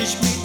teach me